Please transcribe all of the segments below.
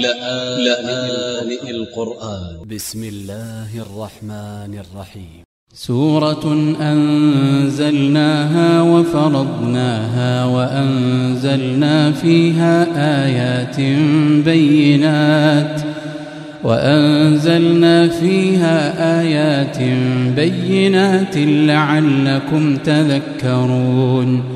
لآن القرآن. ب س م الله الرحمن الرحيم. سورة أنزلناها وفرضناها وأنزلنا فيها آيات بينات وأنزلنا فيها آيات بينات لعلكم تذكرون.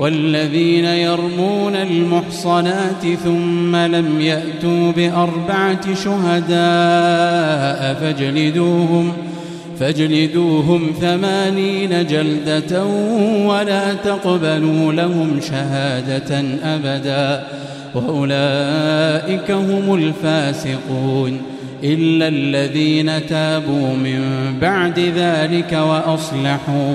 والذين يرمون المحصنات ثم لم يأتوا بأربعة شهداء فاجلدوهم فاجلدوهم ثمانين جلدة ولا تقبلوا لهم شهادة أبدا وأولئك هم الفاسقون إلا الذين تابوا من بعد ذلك وأصلحوا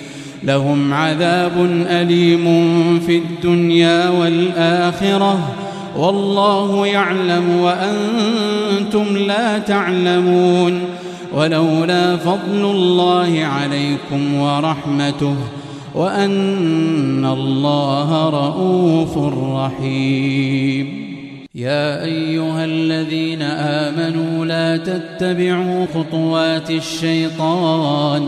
لهم عذاب أليم في الدنيا والآخرة والله يعلم وأنتم لا تعلمون ولولا فضل الله عليكم ورحمته وأن الله رؤوف رحيم. يا أيها الذين آمنوا لا تتبعوا خطوات الشيطان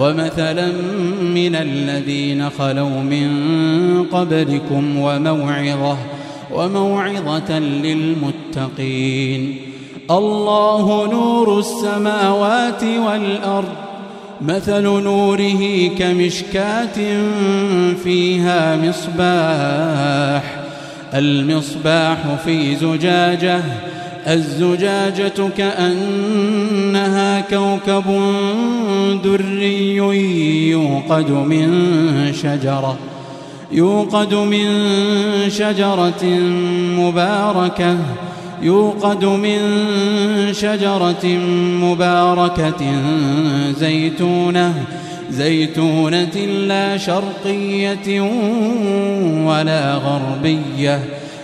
ومثلا من الذين خلوا من قبلكم وموعظة وموعظة للمتقين. الله نور السماوات والأرض مثل نوره كمشكاة فيها مصباح. المصباح في زجاجة الزجاجة كأنها كوكب دري يوقد من شجرة يوقد من شجرة مباركة يوقد من شجرة مباركة زيتونة زيتونة لا شرقية ولا غربية.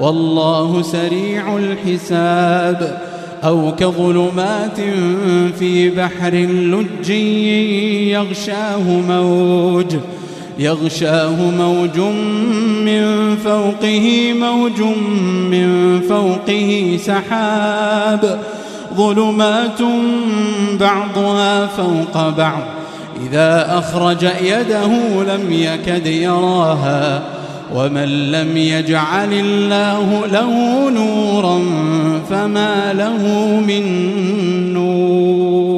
والله سريع الحساب أو كظلمات في بحر لج يغشاه موج يغشاه موج من فوقه موج من فوقه سحاب ظلمات بعضها فوق بعض إذا أخرج يده لم يكد يراها ومن لم يجعل الله له نورا فما له من نور.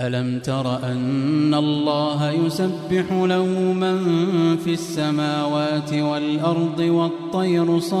ألم تر أن الله يسبح له من في السماوات والأرض والطير صافات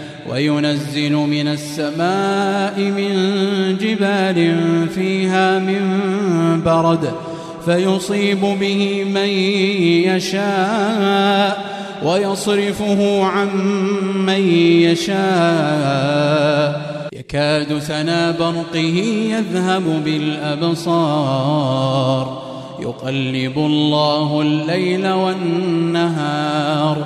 وينزل من السماء من جبال فيها من برد فيصيب به من يشاء ويصرفه عن من يشاء. يكاد سنا برقه يذهب بالأبصار. يقلب الله الليل والنهار.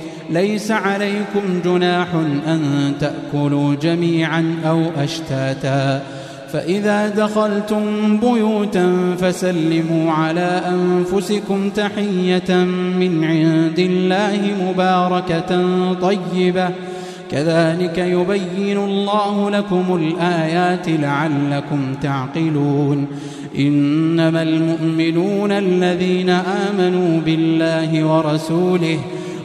ليس عليكم جناح أن تأكلوا جميعا أو أشتاتا. فإذا دخلتم بيوتا فسلموا على أنفسكم تحية من عند الله مباركة طيبة. كذلك يبين الله لكم الآيات لعلكم تعقلون. إنما المؤمنون الذين آمنوا بالله ورسوله